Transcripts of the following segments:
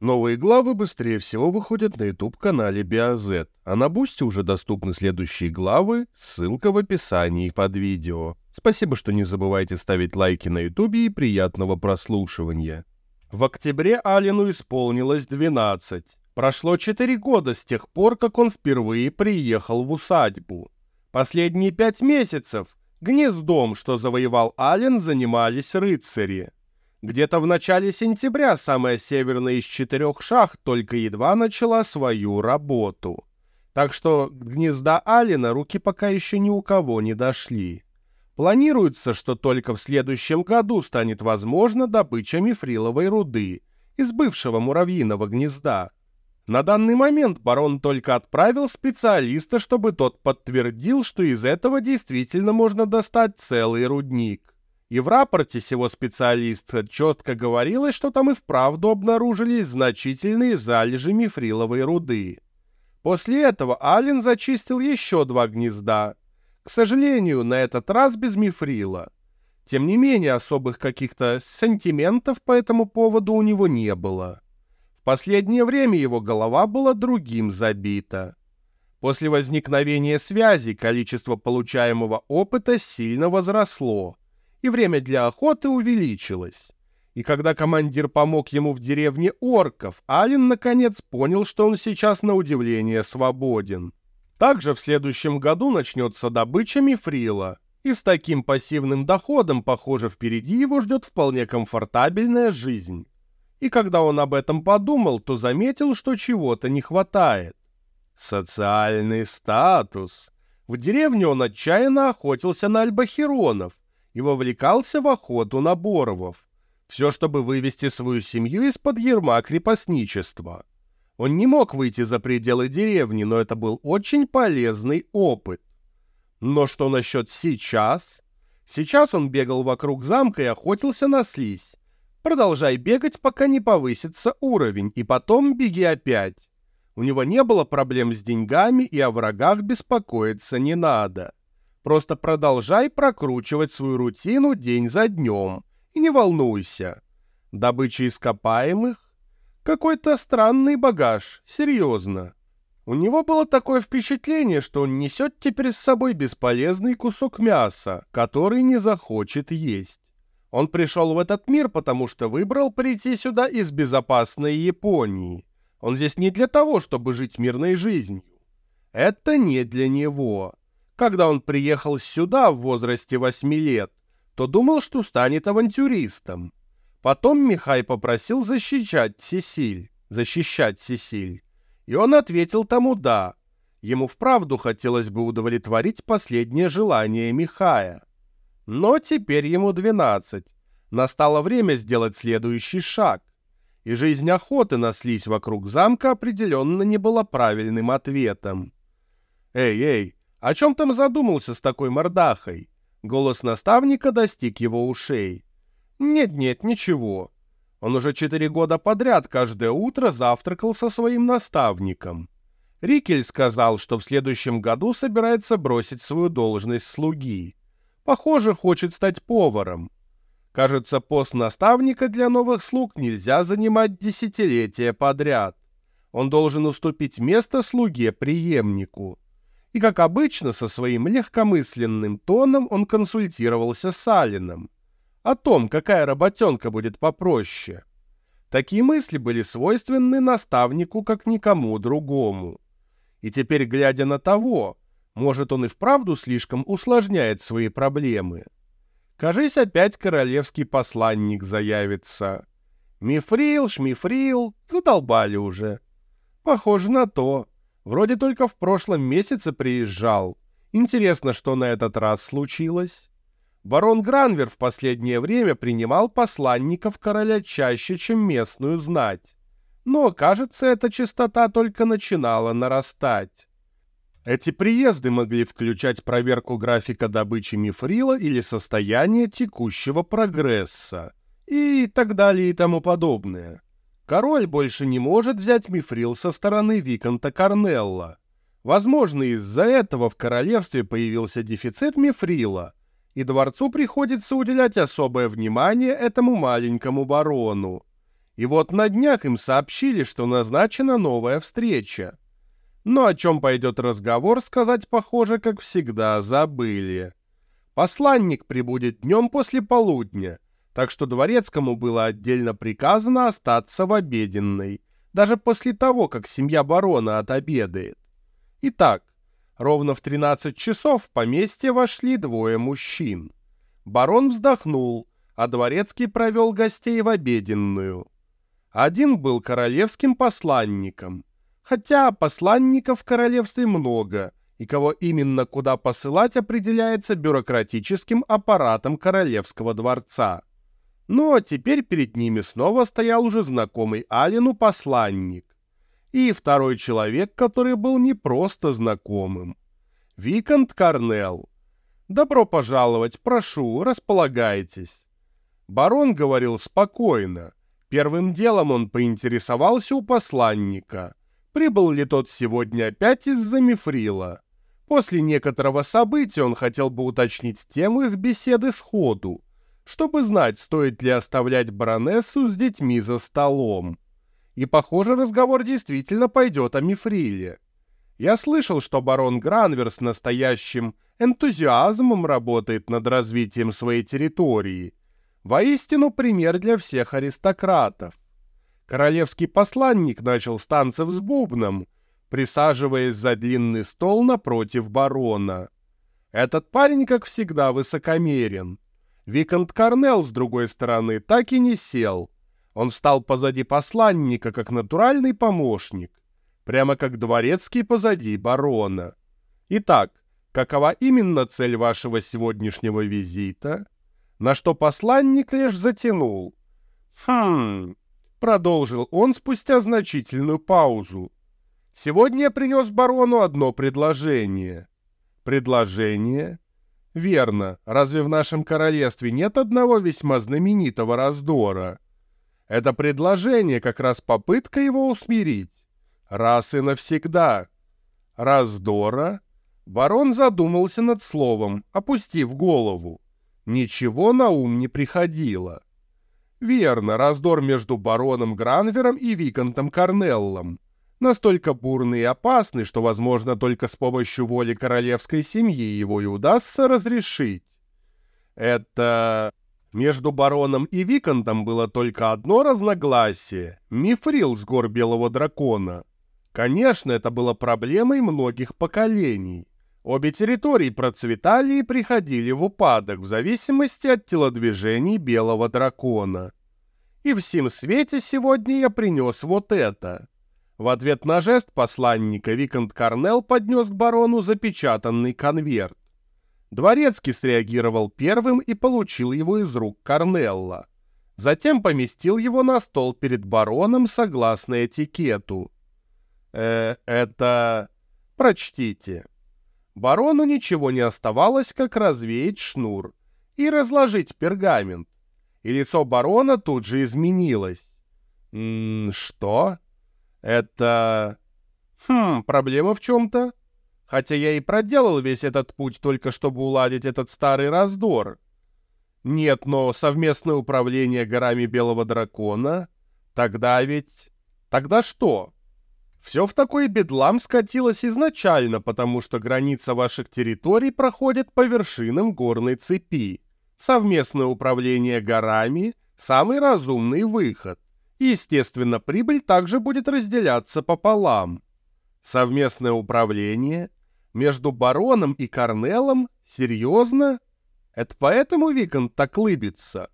Новые главы быстрее всего выходят на YouTube-канале BioZ, а на Бусте уже доступны следующие главы, ссылка в описании под видео. Спасибо, что не забывайте ставить лайки на YouTube и приятного прослушивания. В октябре Алину исполнилось 12. Прошло 4 года с тех пор, как он впервые приехал в усадьбу. Последние пять месяцев гнездом, что завоевал Ален, занимались рыцари. Где-то в начале сентября самая северная из четырех шахт только едва начала свою работу. Так что гнезда Алина руки пока еще ни у кого не дошли. Планируется, что только в следующем году станет возможна добыча мифриловой руды из бывшего муравьиного гнезда. На данный момент барон только отправил специалиста, чтобы тот подтвердил, что из этого действительно можно достать целый рудник. И в рапорте сего специалиста четко говорилось, что там и вправду обнаружились значительные залежи мифриловой руды. После этого Ален зачистил еще два гнезда. К сожалению, на этот раз без мифрила. Тем не менее, особых каких-то сантиментов по этому поводу у него не было. В последнее время его голова была другим забита. После возникновения связи количество получаемого опыта сильно возросло – и время для охоты увеличилось. И когда командир помог ему в деревне орков, Ален наконец понял, что он сейчас на удивление свободен. Также в следующем году начнется добыча мифрила, и с таким пассивным доходом, похоже, впереди его ждет вполне комфортабельная жизнь. И когда он об этом подумал, то заметил, что чего-то не хватает. Социальный статус. В деревне он отчаянно охотился на альбахеронов, и вовлекался в охоту на боровов. Все, чтобы вывести свою семью из-под ерма крепостничества. Он не мог выйти за пределы деревни, но это был очень полезный опыт. Но что насчет сейчас? Сейчас он бегал вокруг замка и охотился на слизь. Продолжай бегать, пока не повысится уровень, и потом беги опять. У него не было проблем с деньгами, и о врагах беспокоиться не надо. Просто продолжай прокручивать свою рутину день за днем. И не волнуйся. Добыча ископаемых? Какой-то странный багаж, серьезно. У него было такое впечатление, что он несет теперь с собой бесполезный кусок мяса, который не захочет есть. Он пришел в этот мир, потому что выбрал прийти сюда из безопасной Японии. Он здесь не для того, чтобы жить мирной жизнью. Это не для него. Когда он приехал сюда в возрасте 8 лет, то думал, что станет авантюристом. Потом Михай попросил защищать Сесиль, защищать Сесиль. И он ответил тому «да». Ему вправду хотелось бы удовлетворить последнее желание Михая. Но теперь ему 12. Настало время сделать следующий шаг. И жизнь охоты наслись вокруг замка определенно не была правильным ответом. «Эй, эй, о чем там задумался с такой мордахой? Голос наставника достиг его ушей. Нет-нет, ничего. Он уже четыре года подряд каждое утро завтракал со своим наставником. Рикель сказал, что в следующем году собирается бросить свою должность слуги. Похоже, хочет стать поваром. Кажется, пост наставника для новых слуг нельзя занимать десятилетия подряд. Он должен уступить место слуге-преемнику и, как обычно, со своим легкомысленным тоном он консультировался с Алином о том, какая работенка будет попроще. Такие мысли были свойственны наставнику, как никому другому. И теперь, глядя на того, может, он и вправду слишком усложняет свои проблемы. Кажись, опять королевский посланник заявится. Мифрил, шмифрил, задолбали уже. Похоже на то. Вроде только в прошлом месяце приезжал. Интересно, что на этот раз случилось? Барон Гранвер в последнее время принимал посланников короля чаще, чем местную знать. Но, кажется, эта частота только начинала нарастать. Эти приезды могли включать проверку графика добычи мифрила или состояние текущего прогресса и так далее и тому подобное. Король больше не может взять мифрил со стороны Виконта Корнелла. Возможно, из-за этого в королевстве появился дефицит мифрила, и дворцу приходится уделять особое внимание этому маленькому барону. И вот на днях им сообщили, что назначена новая встреча. Но о чем пойдет разговор, сказать, похоже, как всегда, забыли. Посланник прибудет днем после полудня, так что дворецкому было отдельно приказано остаться в обеденной, даже после того, как семья барона отобедает. Итак, ровно в 13 часов в поместье вошли двое мужчин. Барон вздохнул, а дворецкий провел гостей в обеденную. Один был королевским посланником, Хотя посланников в королевстве много, и кого именно куда посылать определяется бюрократическим аппаратом королевского дворца. Но теперь перед ними снова стоял уже знакомый Алину посланник. И второй человек, который был не просто знакомым. Викант Карнелл. «Добро пожаловать, прошу, располагайтесь». Барон говорил спокойно. Первым делом он поинтересовался у посланника – Прибыл ли тот сегодня опять из-за мифрила? После некоторого события он хотел бы уточнить тему их беседы сходу, чтобы знать, стоит ли оставлять баронессу с детьми за столом. И, похоже, разговор действительно пойдет о мифриле. Я слышал, что барон Гранвер с настоящим энтузиазмом работает над развитием своей территории. Воистину пример для всех аристократов. Королевский посланник начал с танцев с бубном, присаживаясь за длинный стол напротив барона. Этот парень, как всегда, высокомерен. Викант Корнелл, с другой стороны, так и не сел. Он встал позади посланника, как натуральный помощник, прямо как дворецкий позади барона. Итак, какова именно цель вашего сегодняшнего визита? На что посланник лишь затянул. Хм, Продолжил он спустя значительную паузу. «Сегодня я принес барону одно предложение». «Предложение?» «Верно. Разве в нашем королевстве нет одного весьма знаменитого раздора?» «Это предложение как раз попытка его усмирить. Раз и навсегда». «Раздора?» Барон задумался над словом, опустив голову. Ничего на ум не приходило. Верно, раздор между бароном Гранвером и Виконтом Корнеллом. Настолько бурный и опасный, что, возможно, только с помощью воли королевской семьи его и удастся разрешить. Это... Между бароном и Виконтом было только одно разногласие — мифрил с гор Белого Дракона. Конечно, это было проблемой многих поколений. Обе территории процветали и приходили в упадок в зависимости от телодвижений белого дракона. И в сим свете сегодня я принес вот это. В ответ на жест посланника Викант Карнелл поднес к барону запечатанный конверт. Дворецкий среагировал первым и получил его из рук Корнелла. Затем поместил его на стол перед бароном согласно этикету. «Э, это... прочтите». Барону ничего не оставалось, как развеять шнур и разложить пергамент. И лицо барона тут же изменилось. «М -м, что? Это... Хм, проблема в чем-то? Хотя я и проделал весь этот путь только чтобы уладить этот старый раздор. Нет, но совместное управление горами Белого Дракона? Тогда ведь... Тогда что?» Все в такой бедлам скатилось изначально, потому что граница ваших территорий проходит по вершинам горной цепи. Совместное управление горами – самый разумный выход. Естественно, прибыль также будет разделяться пополам. Совместное управление между бароном и Корнелом? Серьезно? Это поэтому Викант так лыбится?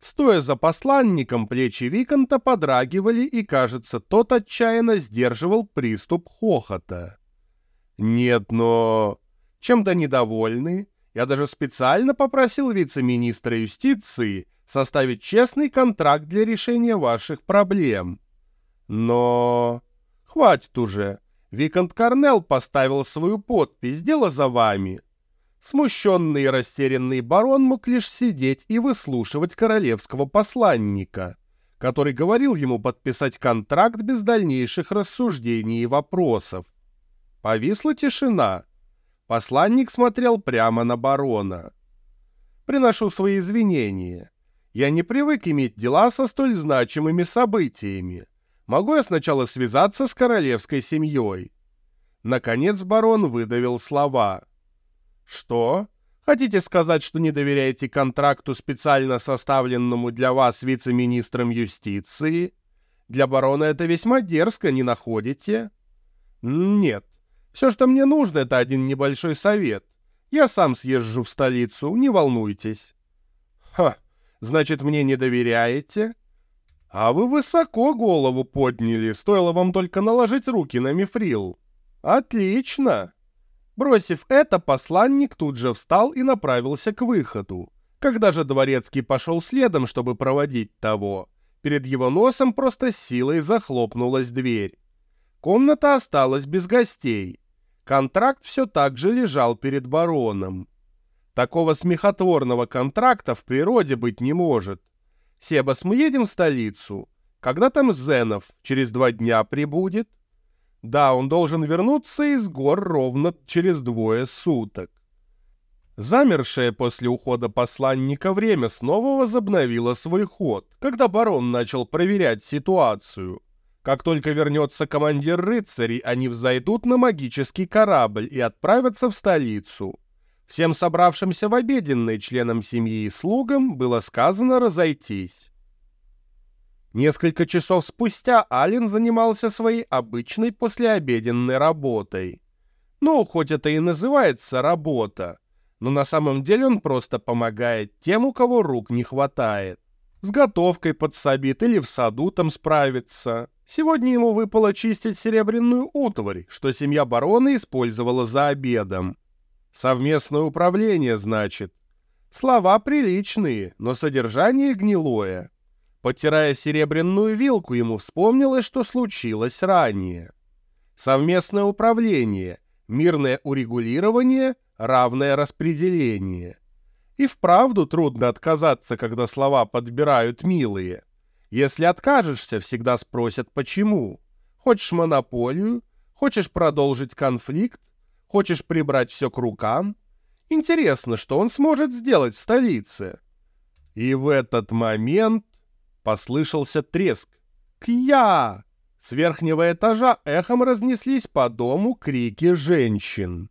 Стоя за посланником, плечи Виконта подрагивали, и, кажется, тот отчаянно сдерживал приступ хохота. «Нет, но...» Чем-то недовольный, я даже специально попросил вице-министра юстиции составить честный контракт для решения ваших проблем. Но... Хватит уже. Виконт Корнелл поставил свою подпись, дело за вами. Смущенный и растерянный барон мог лишь сидеть и выслушивать королевского посланника, который говорил ему подписать контракт без дальнейших рассуждений и вопросов. Повисла тишина. Посланник смотрел прямо на барона. «Приношу свои извинения. Я не привык иметь дела со столь значимыми событиями. Могу я сначала связаться с королевской семьей?» Наконец барон выдавил слова. «Что? Хотите сказать, что не доверяете контракту, специально составленному для вас вице-министром юстиции? Для барона это весьма дерзко, не находите?» «Нет. Все, что мне нужно, это один небольшой совет. Я сам съезжу в столицу, не волнуйтесь». «Ха, значит, мне не доверяете?» «А вы высоко голову подняли, стоило вам только наложить руки на мифрил». «Отлично!» Бросив это, посланник тут же встал и направился к выходу. Когда же дворецкий пошел следом, чтобы проводить того, перед его носом просто силой захлопнулась дверь. Комната осталась без гостей. Контракт все так же лежал перед бароном. Такого смехотворного контракта в природе быть не может. Себас, мы едем в столицу. Когда там Зенов? Через два дня прибудет? Да, он должен вернуться из гор ровно через двое суток. Замершее после ухода посланника время снова возобновило свой ход, когда барон начал проверять ситуацию. Как только вернется командир рыцарей, они взойдут на магический корабль и отправятся в столицу. Всем собравшимся в обеденной членам семьи и слугам было сказано разойтись. Несколько часов спустя Ален занимался своей обычной послеобеденной работой. Ну, хоть это и называется работа, но на самом деле он просто помогает тем, у кого рук не хватает. С готовкой подсобит или в саду там справится. Сегодня ему выпало чистить серебряную утварь, что семья барона использовала за обедом. Совместное управление, значит. Слова приличные, но содержание гнилое. Потирая серебряную вилку, ему вспомнилось, что случилось ранее. Совместное управление, мирное урегулирование, равное распределение. И вправду трудно отказаться, когда слова подбирают милые. Если откажешься, всегда спросят «почему?». Хочешь монополию? Хочешь продолжить конфликт? Хочешь прибрать все к рукам? Интересно, что он сможет сделать в столице? И в этот момент Послышался треск. «Кья!» С верхнего этажа эхом разнеслись по дому крики женщин.